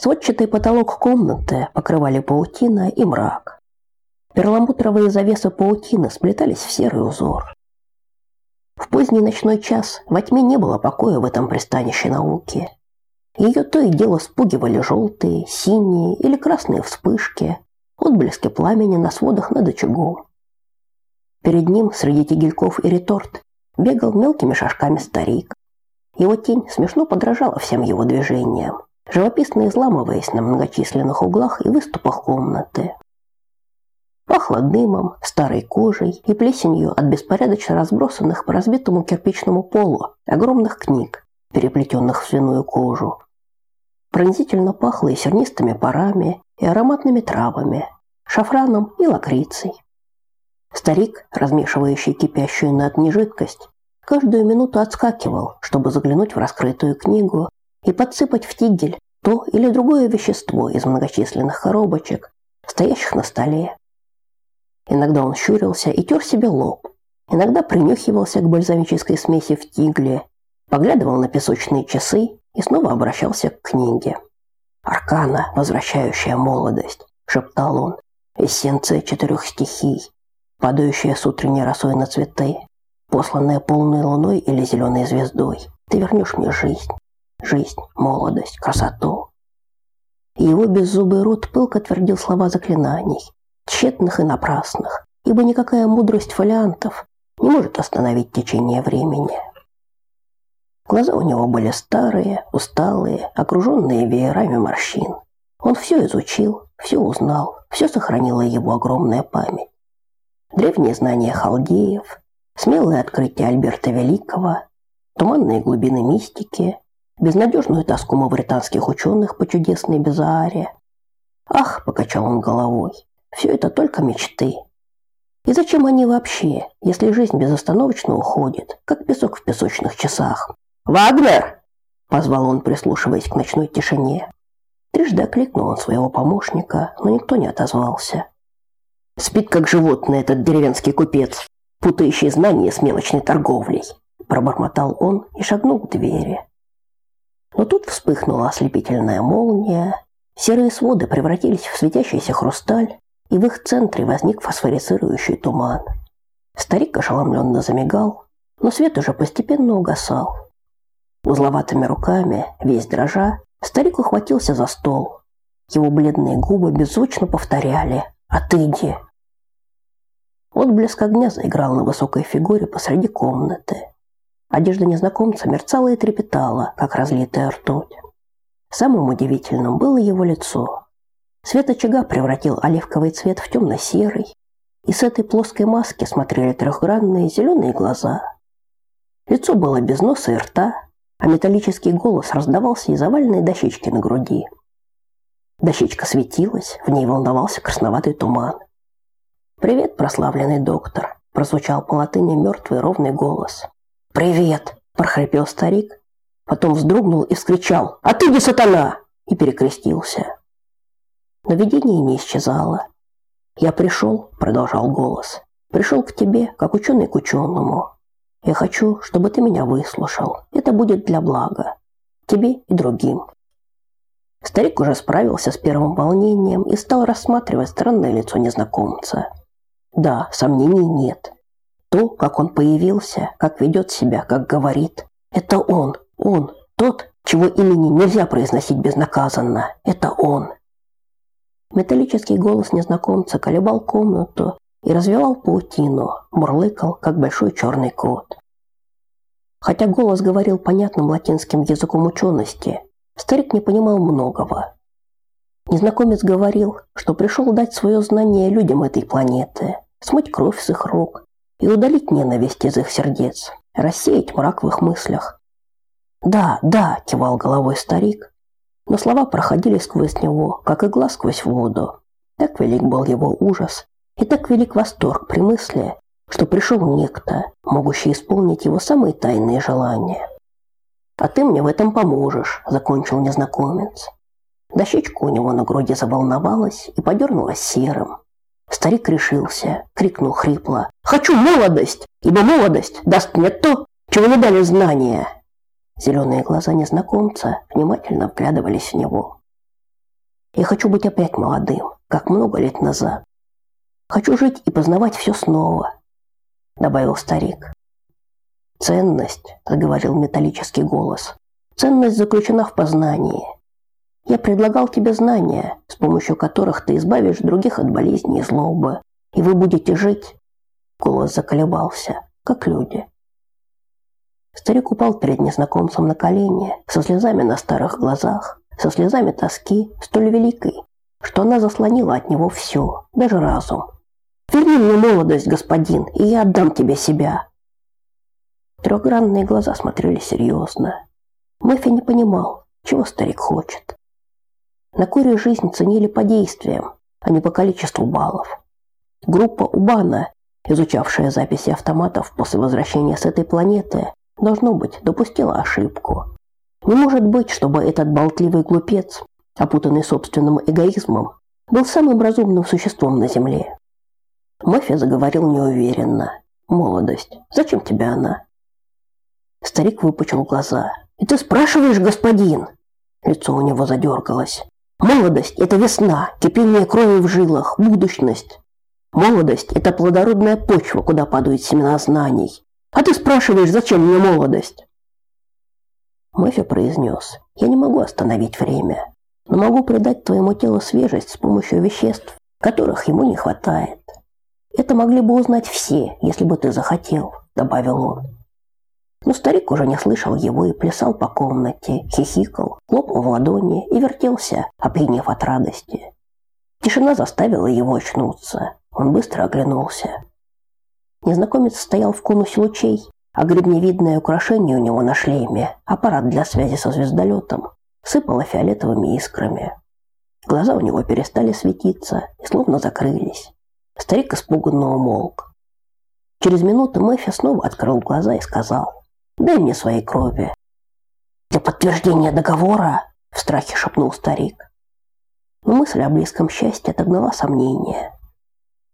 Сводчатый потолок комнаты покрывали паутина и мрак. Перламутровые завесы паутины сплетались в серый узор. В поздний ночной час во тьме не было покоя в этом пристанище науки. Ее то и дело спугивали желтые, синие или красные вспышки, отблески пламени на сводах над очагом. Перед ним среди тигельков и реторт бегал мелкими шажками старик. Его тень смешно подражала всем его движениям, живописно изламываясь на многочисленных углах и выступах комнаты. Пахло дымом, старой кожей и плесенью от беспорядочно разбросанных по разбитому кирпичному полу огромных книг, переплетенных в свиную кожу. Пронзительно пахло и сернистыми парами, и ароматными травами, шафраном и лакрицей. Старик, размешивающий кипящую на огне жидкость, каждую минуту отскакивал, чтобы заглянуть в раскрытую книгу и подсыпать в тигель то или другое вещество из многочисленных коробочек, стоящих на столе. Иногда он щурился и тер себе лоб, иногда принюхивался к бальзамической смеси в тигле, поглядывал на песочные часы и снова обращался к книге. «Аркана, возвращающая молодость», — шептал он, — «эссенция четырех стихий, падающая с утренней росой на цветы, посланная полной луной или зеленой звездой. Ты вернешь мне жизнь, жизнь, молодость, красоту». Его беззубый рот пылко твердил слова заклинаний, тщетных и напрасных, ибо никакая мудрость фолиантов не может остановить течение времени. Глаза у него были старые, усталые, окруженные веерами морщин. Он все изучил, все узнал, все сохранила его огромная память. Древние знания халдеев, смелые открытия Альберта Великого, туманные глубины мистики, безнадежную тоску мавританских ученых по чудесной Безааре. Ах, покачал он головой, все это только мечты. И зачем они вообще, если жизнь безостановочно уходит, как песок в песочных часах? «Вагнер!» – позвал он, прислушиваясь к ночной тишине. Трижды окликнул он своего помощника, но никто не отозвался. «Спит, как животное, этот деревенский купец, путающий знания с мелочной торговлей», – пробормотал он и шагнул к двери. Но тут вспыхнула ослепительная молния, серые своды превратились в светящийся хрусталь, и в их центре возник фосфорицирующий туман. Старик ошеломленно замигал, но свет уже постепенно угасал. Узловатыми руками, весь дрожа, старик ухватился за стол. Его бледные губы беззвучно повторяли «Отыди!». Отблеск огня заиграл на высокой фигуре посреди комнаты. Одежда незнакомца мерцала и трепетала, как разлитая ртуть. Самым удивительным было его лицо. Свет очага превратил оливковый цвет в темно-серый, и с этой плоской маски смотрели трехгранные зеленые глаза. Лицо было без носа и рта, а металлический голос раздавался из овальной дощечки на груди. Дощечка светилась, в ней волновался красноватый туман. «Привет, прославленный доктор!» – прозвучал по латыни мертвый ровный голос. «Привет!» – прохрипел старик, потом вздрогнул и вскричал «А ты не сатана!» и перекрестился. Но видение не исчезало. «Я пришел», – продолжал голос, – «пришел к тебе, как ученый к ученому, я хочу, чтобы ты меня выслушал. Это будет для блага. Тебе и другим. Старик уже справился с первым волнением и стал рассматривать странное лицо незнакомца. Да, сомнений нет. То, как он появился, как ведет себя, как говорит, это он, он, тот, чего имени нельзя произносить безнаказанно. Это он. Металлический голос незнакомца колебал комнату и развивал паутину, мурлыкал, как большой черный кот. Хотя голос говорил понятным латинским языком учености, старик не понимал многого. Незнакомец говорил, что пришел дать свое знание людям этой планеты, смыть кровь с их рук и удалить ненависть из их сердец, рассеять мрак в их мыслях. «Да, да», – кивал головой старик, но слова проходили сквозь него, как игла сквозь воду. Так велик был его ужас, и так велик восторг при мысли, что пришел некто, могущий исполнить его самые тайные желания. «А ты мне в этом поможешь», – закончил незнакомец. Дощечка у него на груди заволновалась и подернулась серым. Старик решился, крикнул хрипло. «Хочу молодость, ибо молодость даст мне то, чего не дали знания!» Зеленые глаза незнакомца внимательно вглядывались в него. Я хочу быть опять молодым, как много лет назад. Хочу жить и познавать все снова, добавил старик. Ценность, заговорил металлический голос. Ценность заключена в познании. Я предлагал тебе знания, с помощью которых ты избавишь других от болезни и злобы, и вы будете жить. Голос заколебался, как люди. Старик упал перед незнакомцем на колени, со слезами на старых глазах, со слезами тоски, столь великой, что она заслонила от него все, даже разум. «Верни мне молодость, господин, и я отдам тебе себя!» Трехгранные глаза смотрели серьезно. Мэффи не понимал, чего старик хочет. На куре жизнь ценили по действиям, а не по количеству баллов. Группа Убана, изучавшая записи автоматов после возвращения с этой планеты, должно быть, допустила ошибку. Не может быть, чтобы этот болтливый глупец, опутанный собственным эгоизмом, был самым разумным существом на Земле. Мафия заговорил неуверенно. «Молодость. Зачем тебе она?» Старик выпучил глаза. «И ты спрашиваешь, господин?» Лицо у него задергалось. «Молодость – это весна, кипение крови в жилах, будущность. Молодость – это плодородная почва, куда падают семена знаний. А ты спрашиваешь, зачем мне молодость?» Мэфи произнес, «Я не могу остановить время, но могу придать твоему телу свежесть с помощью веществ, которых ему не хватает. Это могли бы узнать все, если бы ты захотел», – добавил он. Но старик уже не слышал его и плясал по комнате, хихикал, хлопал в ладони и вертелся, опьянев от радости. Тишина заставила его очнуться. Он быстро оглянулся. Незнакомец стоял в конусе лучей, а гребневидное украшение у него на шлеме, аппарат для связи со звездолетом, сыпало фиолетовыми искрами. Глаза у него перестали светиться и словно закрылись. Старик испуганно умолк. Через минуту Мэфи снова открыл глаза и сказал «Дай мне своей крови». «Для подтверждения договора?» – в страхе шепнул старик. Но мысль о близком счастье отогнала сомнения.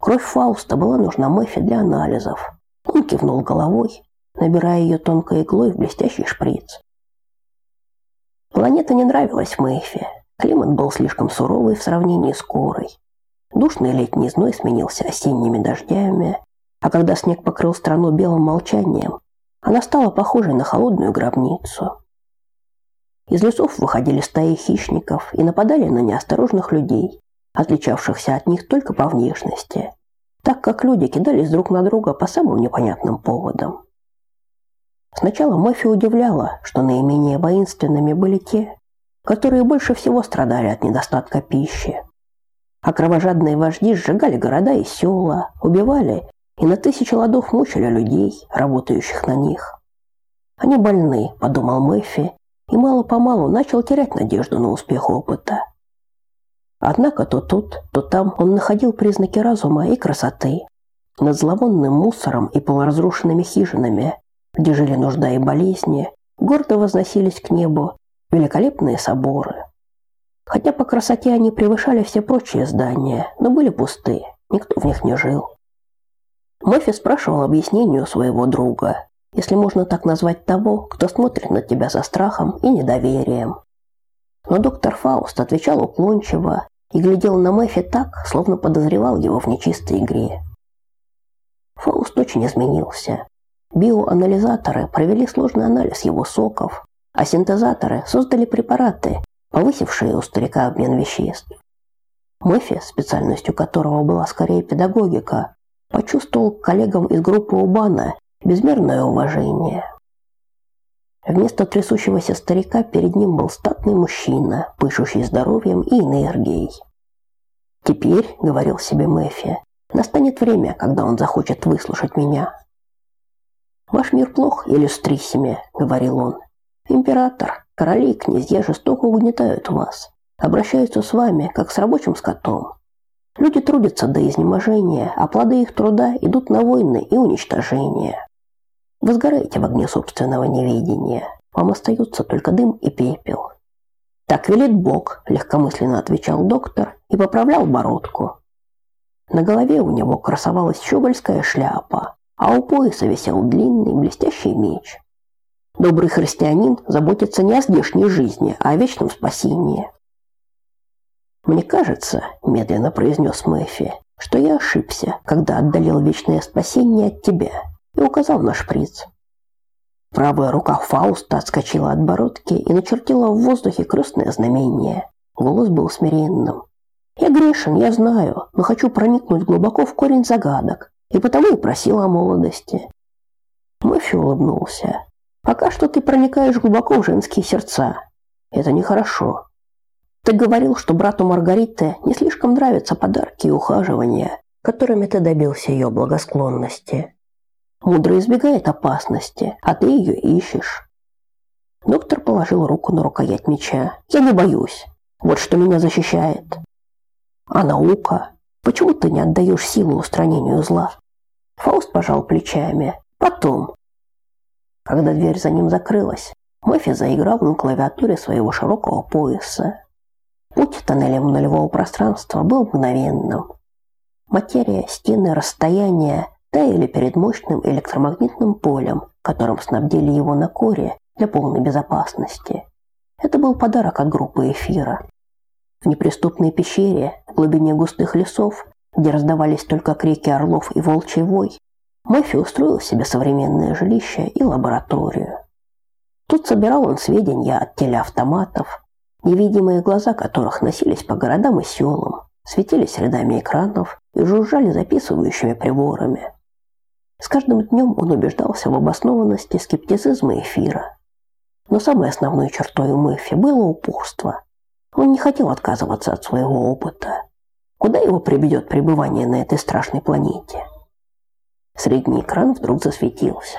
Кровь Фауста была нужна Мэфи для анализов. Он кивнул головой, набирая ее тонкой иглой в блестящий шприц. Планета не нравилась Мэйфи. Климат был слишком суровый в сравнении с Корой. Душный летний зной сменился осенними дождями, а когда снег покрыл страну белым молчанием, она стала похожей на холодную гробницу. Из лесов выходили стаи хищников и нападали на неосторожных людей, отличавшихся от них только по внешности, так как люди кидались друг на друга по самым непонятным поводам. Сначала Мэфи удивляла, что наименее воинственными были те, которые больше всего страдали от недостатка пищи. А кровожадные вожди сжигали города и села, убивали и на тысячи ладов мучили людей, работающих на них. «Они больны», – подумал Мэфи, и мало-помалу начал терять надежду на успех опыта. Однако то тут, то там он находил признаки разума и красоты. Над зловонным мусором и полуразрушенными хижинами, где жили нужда и болезни, гордо возносились к небу великолепные соборы. Хотя по красоте они превышали все прочие здания, но были пусты, никто в них не жил. Мэфи спрашивал объяснение у своего друга, если можно так назвать того, кто смотрит на тебя со страхом и недоверием. Но доктор Фауст отвечал уклончиво и глядел на Мэфи так, словно подозревал его в нечистой игре. Фауст очень изменился. Биоанализаторы провели сложный анализ его соков, а синтезаторы создали препараты, повысившие у старика обмен веществ. Мэфи, специальностью которого была скорее педагогика, почувствовал к коллегам из группы Убана безмерное уважение. Вместо трясущегося старика перед ним был статный мужчина, пышущий здоровьем и энергией. «Теперь», — говорил себе Мэфи, — «настанет время, когда он захочет выслушать меня». «Ваш мир плох, иллюстриссиме», — говорил он. «Император, короли и князья жестоко угнетают вас, обращаются с вами, как с рабочим скотом. Люди трудятся до изнеможения, а плоды их труда идут на войны и уничтожение. Вы сгораете в огне собственного неведения. Вам остаются только дым и пепел. Так велит Бог, легкомысленно отвечал доктор и поправлял бородку. На голове у него красовалась щегольская шляпа, а у пояса висел длинный блестящий меч. Добрый христианин заботится не о здешней жизни, а о вечном спасении. Мне кажется, медленно произнес Мэфи, что я ошибся, когда отдалил вечное спасение от тебя и указал на шприц. Правая рука Фауста отскочила от бородки и начертила в воздухе крестное знамение. Голос был смиренным. «Я грешен, я знаю, но хочу проникнуть глубоко в корень загадок, и потому и просил о молодости». Мэфи улыбнулся. «Пока что ты проникаешь глубоко в женские сердца. Это нехорошо. Ты говорил, что брату Маргариты не слишком нравятся подарки и ухаживания, которыми ты добился ее благосклонности. Мудро избегает опасности, а ты ее ищешь. Доктор положил руку на рукоять меча. Я не боюсь. Вот что меня защищает. А наука? Почему ты не отдаешь силу устранению зла? Фауст пожал плечами. Потом. Когда дверь за ним закрылась, Мэфи заиграл на клавиатуре своего широкого пояса. Путь тоннелем нулевого пространства был мгновенным. Материя, стены, расстояние таяли перед мощным электромагнитным полем, которым снабдили его на коре для полной безопасности. Это был подарок от группы эфира. В неприступной пещере, в глубине густых лесов, где раздавались только крики орлов и волчий вой, Мэфи устроил себе современное жилище и лабораторию. Тут собирал он сведения от телеавтоматов, невидимые глаза которых носились по городам и селам, светились рядами экранов и жужжали записывающими приборами. С каждым днем он убеждался в обоснованности скептицизма эфира. Но самой основной чертой у Мэффи было упорство. Он не хотел отказываться от своего опыта. Куда его приведет пребывание на этой страшной планете? Средний экран вдруг засветился.